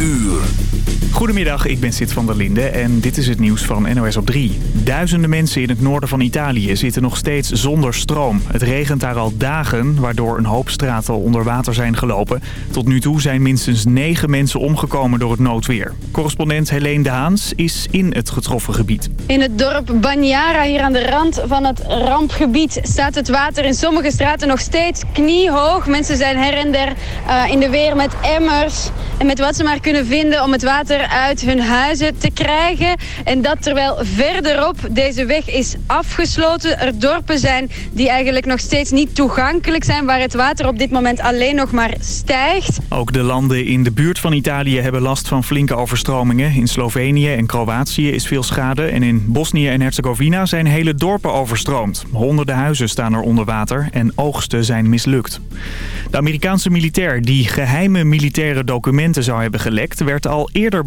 uur. Goedemiddag, ik ben Sid van der Linde en dit is het nieuws van NOS op 3. Duizenden mensen in het noorden van Italië zitten nog steeds zonder stroom. Het regent daar al dagen, waardoor een hoop straten onder water zijn gelopen. Tot nu toe zijn minstens negen mensen omgekomen door het noodweer. Correspondent Helene de Haans is in het getroffen gebied. In het dorp Bagnara, hier aan de rand van het rampgebied, staat het water in sommige straten nog steeds kniehoog. Mensen zijn her en der uh, in de weer met emmers en met wat ze maar kunnen vinden om het water uit hun huizen te krijgen. En dat terwijl verderop deze weg is afgesloten. Er dorpen zijn die eigenlijk nog steeds niet toegankelijk zijn... waar het water op dit moment alleen nog maar stijgt. Ook de landen in de buurt van Italië hebben last van flinke overstromingen. In Slovenië en Kroatië is veel schade. En in Bosnië en Herzegovina zijn hele dorpen overstroomd. Honderden huizen staan er onder water en oogsten zijn mislukt. De Amerikaanse militair die geheime militaire documenten zou hebben gelekt... werd al eerder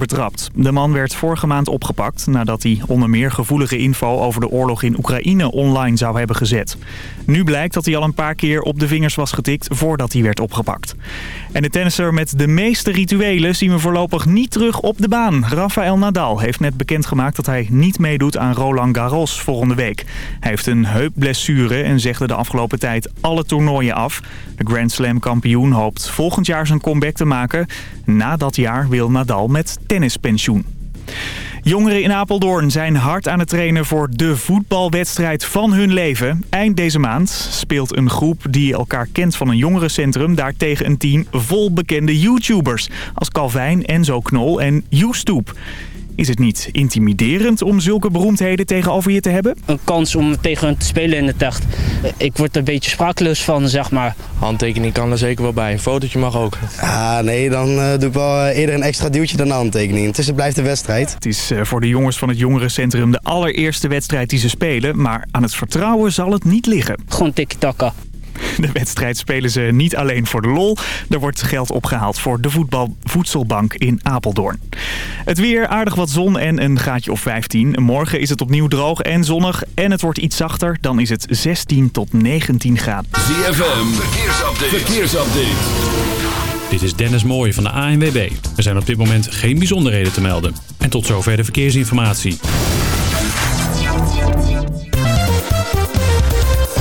De man werd vorige maand opgepakt nadat hij onder meer gevoelige info over de oorlog in Oekraïne online zou hebben gezet. Nu blijkt dat hij al een paar keer op de vingers was getikt voordat hij werd opgepakt. En de tennisser met de meeste rituelen zien we voorlopig niet terug op de baan. Rafael Nadal heeft net bekendgemaakt dat hij niet meedoet aan Roland Garros volgende week. Hij heeft een heupblessure en zegde de afgelopen tijd alle toernooien af. De Grand Slam kampioen hoopt volgend jaar zijn comeback te maken. Na dat jaar wil Nadal met Jongeren in Apeldoorn zijn hard aan het trainen voor de voetbalwedstrijd van hun leven. Eind deze maand speelt een groep die elkaar kent van een jongerencentrum... daar tegen een team vol bekende YouTubers. Als Calvijn, Enzo Knol en Youstoop. Is het niet intimiderend om zulke beroemdheden tegenover je te hebben? Een kans om tegen hen te spelen in het echt. Ik word er een beetje sprakeloos van, zeg maar. Handtekening kan er zeker wel bij. Een fotootje mag ook. Ah, nee, dan uh, doe ik wel eerder een extra duwtje dan een handtekening. Het, is, het blijft een wedstrijd. Het is uh, voor de jongens van het jongerencentrum de allereerste wedstrijd die ze spelen. Maar aan het vertrouwen zal het niet liggen. Gewoon tiki-taka. De wedstrijd spelen ze niet alleen voor de lol. Er wordt geld opgehaald voor de voedselbank in Apeldoorn. Het weer, aardig wat zon en een gaatje of 15. Morgen is het opnieuw droog en zonnig en het wordt iets zachter. Dan is het 16 tot 19 graden. ZFM, verkeersupdate. verkeersupdate. Dit is Dennis Mooij van de ANWB. Er zijn op dit moment geen bijzonderheden te melden. En tot zover de verkeersinformatie.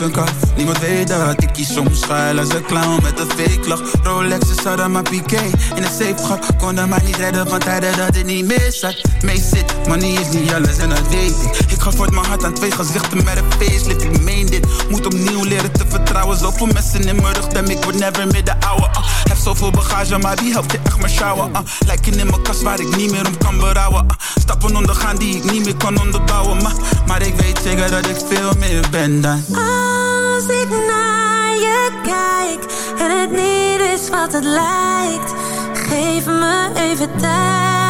een. Niemand weet dat ik kies soms schuil als een clown met een fake lach. Rolex is hadden maar piqué in het safe gat. Kon hem maar niet redden van tijden dat het niet meer zat. Mee zit, money is niet alles en dat weet ik. Ik ga voort mijn hart aan twee gezichten met een facelift. Ik meen dit, moet opnieuw leren te vertrouwen. Zoveel mensen in mijn rug, damn, ik word never meer de ouwe. Uh. Zoveel bagage, maar wie helpt je echt maar sjouwen? Uh. Lijken in mijn kast waar ik niet meer om kan berouwen. Uh. Stappen ondergaan die ik niet meer kan onderbouwen. Maar, maar ik weet zeker dat ik veel meer ben dan. Als ik naar je kijk en het niet is wat het lijkt, geef me even tijd.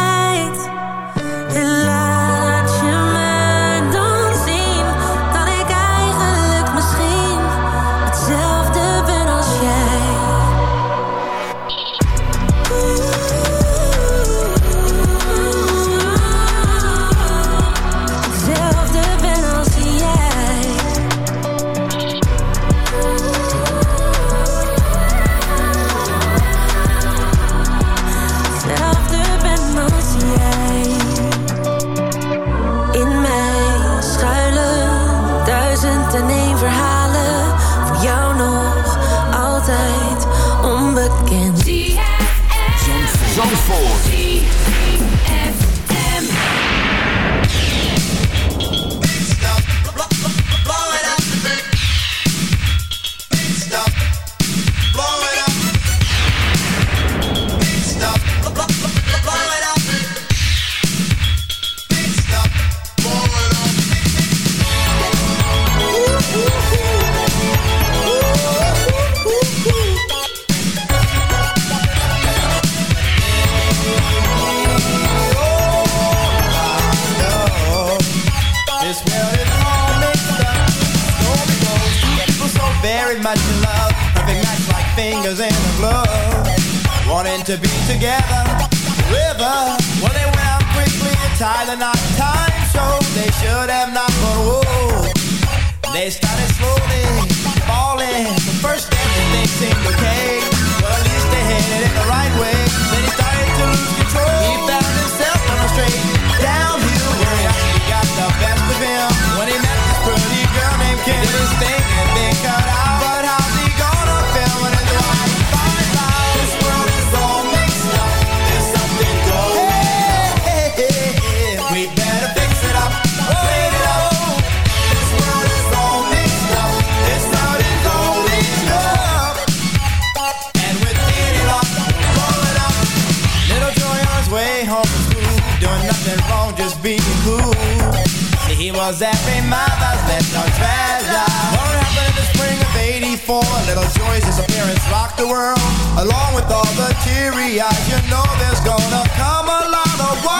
Very much in love. Perfect match like fingers in a glove. Wanting to be together. River, well they went out quickly and tied the knot. Time showed they should have not, but whoa. They started slowly falling. The first they seemed okay. Well at least they headed in the right way. Then he started to lose '84? Little Joy's disappearance rocked the world, along with all the teary eyes. You know there's gonna come a lot of why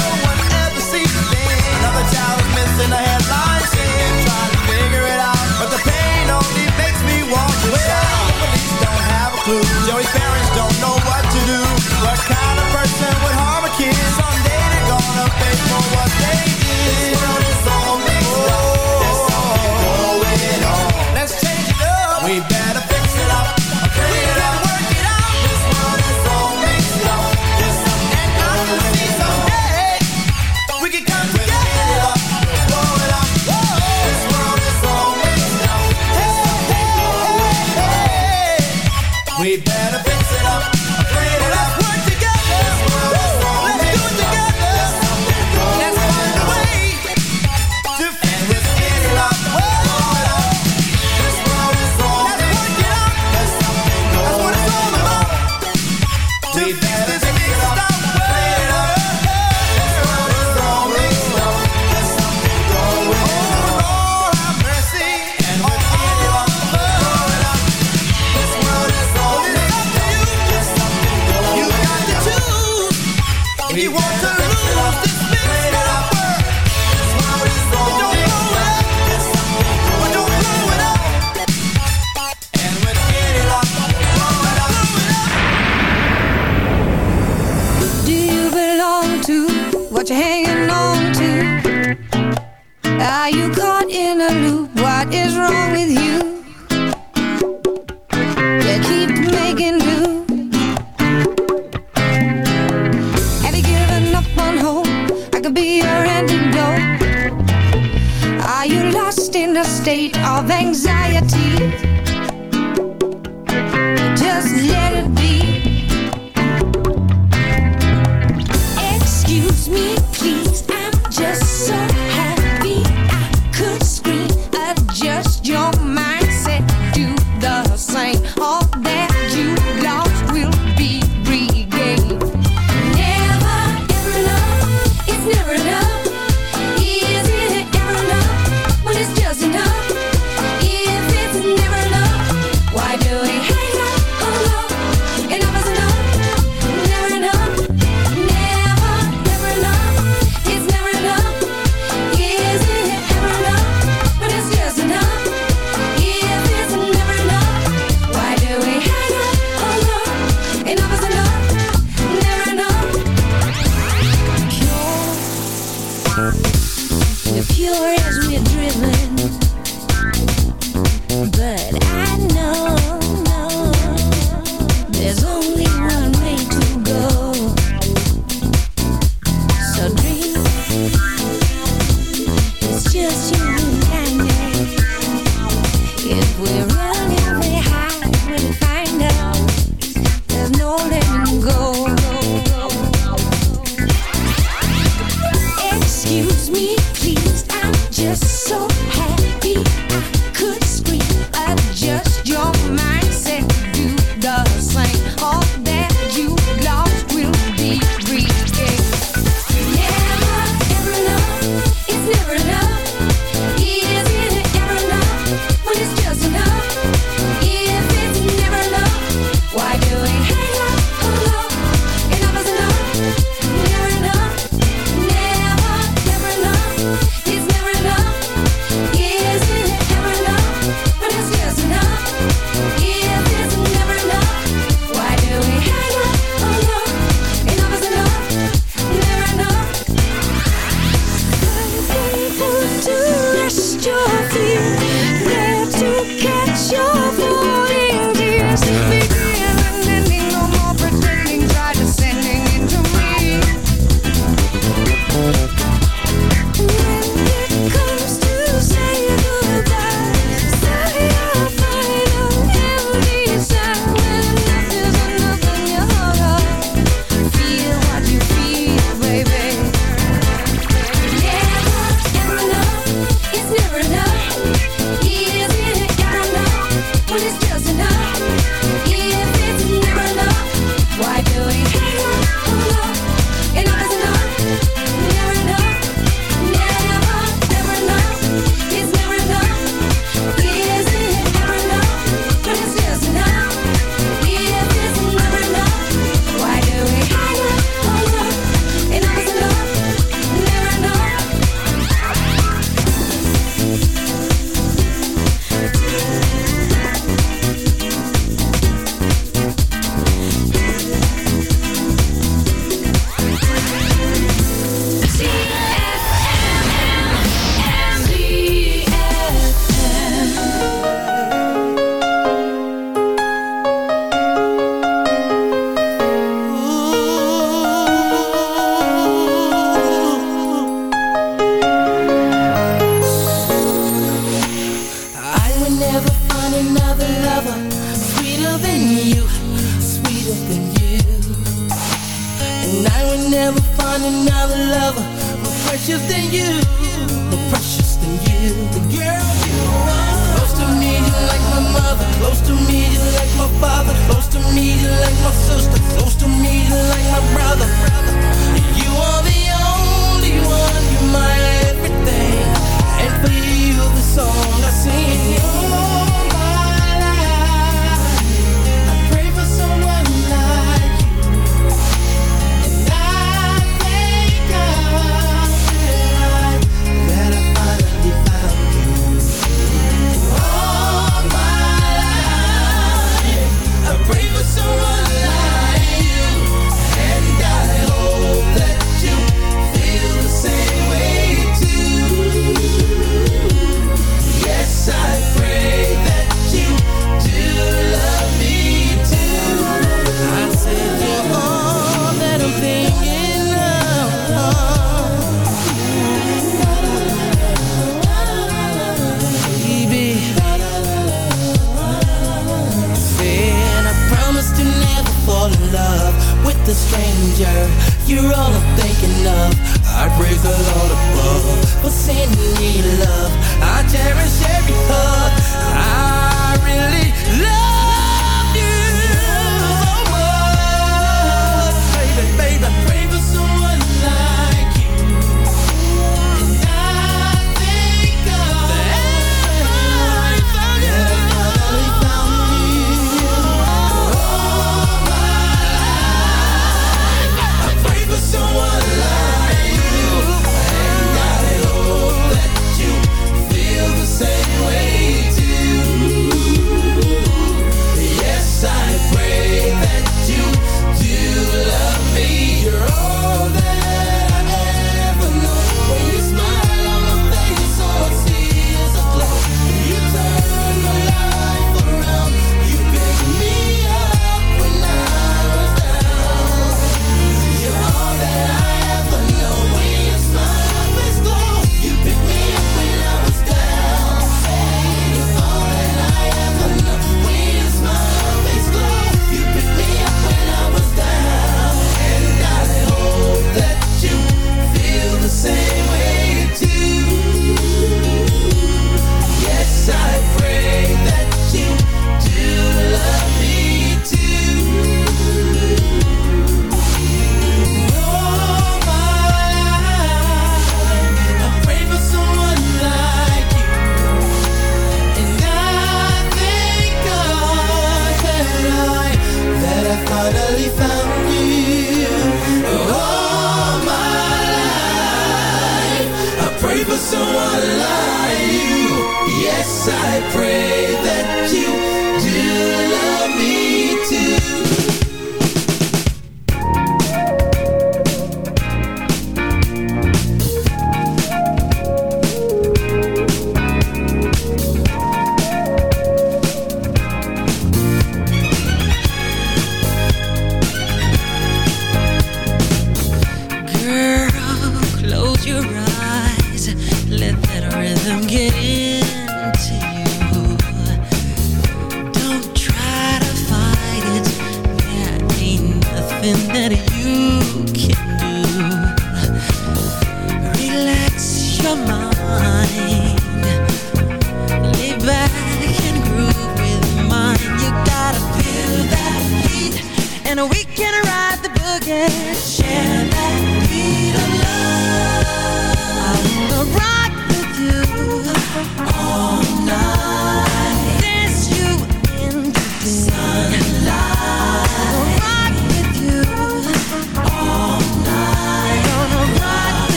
no one ever sees a thing. Another child is missing the headline scene, trying to figure it out, but the pain only makes me want to shout. Police don't have a clue. Joey's parents don't know what to do. What kind of person would harm a kid? Someday they're gonna pay for what they did.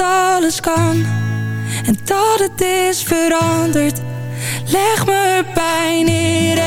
alles kan en dat het is veranderd. Leg me pijn in.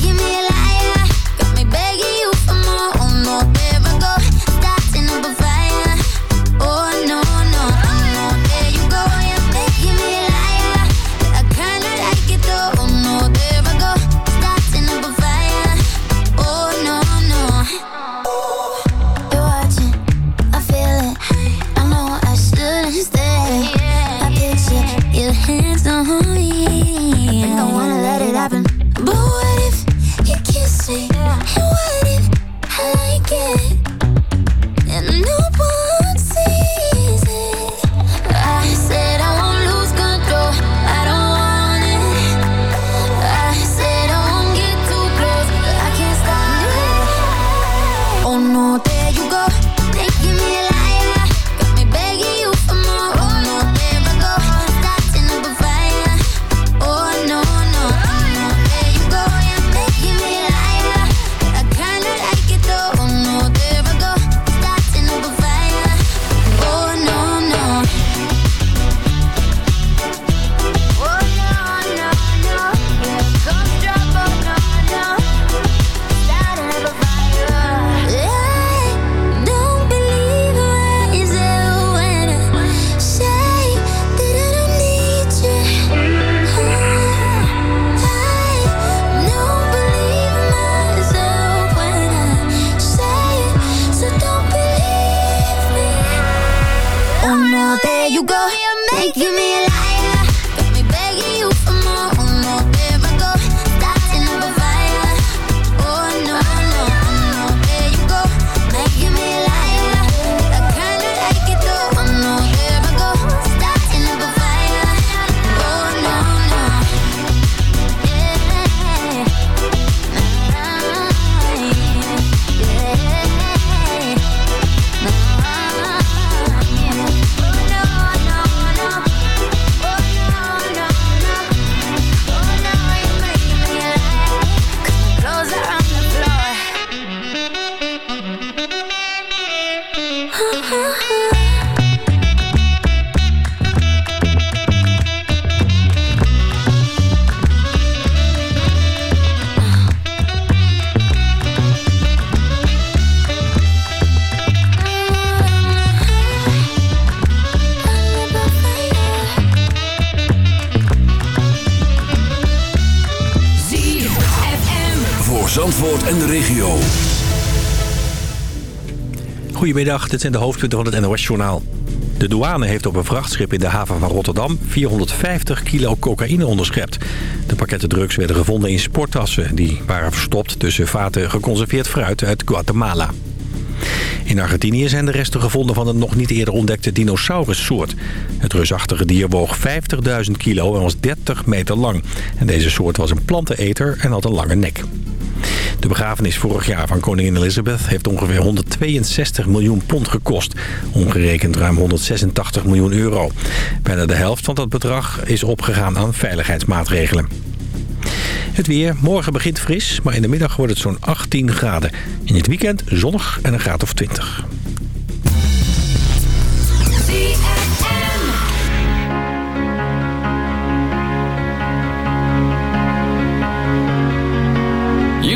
Making me a Goedemiddag, dit zijn de hoofdpunten van het NOS-journaal. De douane heeft op een vrachtschip in de haven van Rotterdam 450 kilo cocaïne onderschept. De pakketten drugs werden gevonden in sporttassen. Die waren verstopt tussen vaten geconserveerd fruit uit Guatemala. In Argentinië zijn de resten gevonden van een nog niet eerder ontdekte dinosaurussoort. Het reusachtige dier woog 50.000 kilo en was 30 meter lang. En deze soort was een planteneter en had een lange nek. De begrafenis vorig jaar van koningin Elizabeth heeft ongeveer 162 miljoen pond gekost. Omgerekend ruim 186 miljoen euro. Bijna de helft van dat bedrag is opgegaan aan veiligheidsmaatregelen. Het weer. Morgen begint fris, maar in de middag wordt het zo'n 18 graden. In het weekend zonnig en een graad of 20.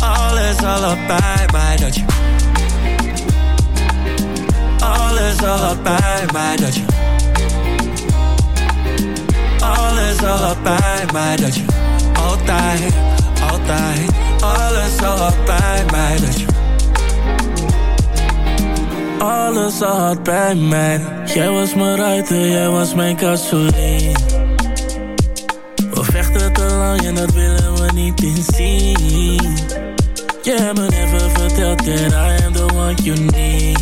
alles al bij mij Dat je alles bij mij Dat je alles bij mij Dat je altijd, altijd Alles bij mij Dat je alles bij mij. Jij was mijn ruiter, jij was mijn gasoline We vechten te lang en dat willen we niet inzien Je hebt me never verteld that I am the one you need.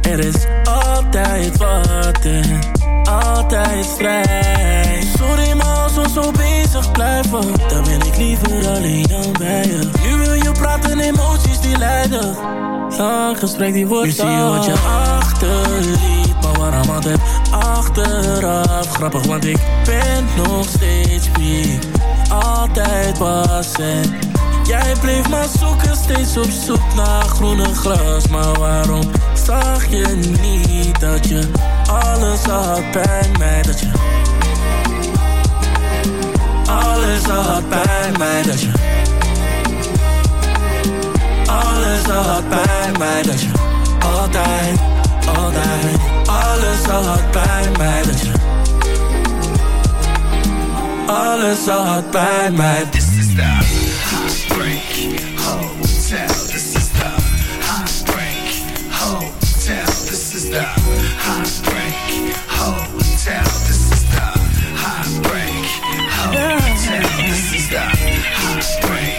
Er is altijd wat en altijd strijd Sorry maar als we zo bezig blijven Dan ben ik liever alleen dan bij je. Nu wil je praten, emoties die leiden Lang gesprek die wordt Nu zie je wat je achterliet Maar waarom altijd achteraf Grappig want ik ben nog steeds wie altijd was En jij bleef maar zoeken Steeds op zoek naar groene gras. Maar waarom zag je niet dat je alles had bij mij Dat je alles had bij mij Dat je alles al had bij mij Dat je altijd, altijd Alles al had bij mij Dat je Alles al had bij mij. This is the Heartbreak Hotel This is the Heartbreak. Hotel This is the Heartbreak. Hotel This is the Heartbreak. Hotel This is the Heartbreak.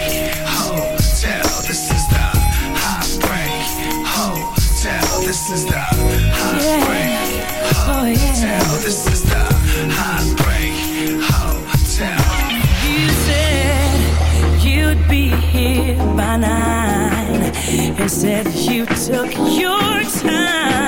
Hotel This is the Heartbreak. Hotel This is the Heartbreak. Oh, Hotel This is the Heartbreak by nine. Instead, you took your time.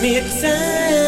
me time.